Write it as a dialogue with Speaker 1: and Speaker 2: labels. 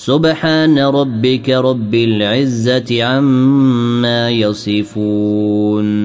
Speaker 1: سبحان ربك رب العزة عما يصفون.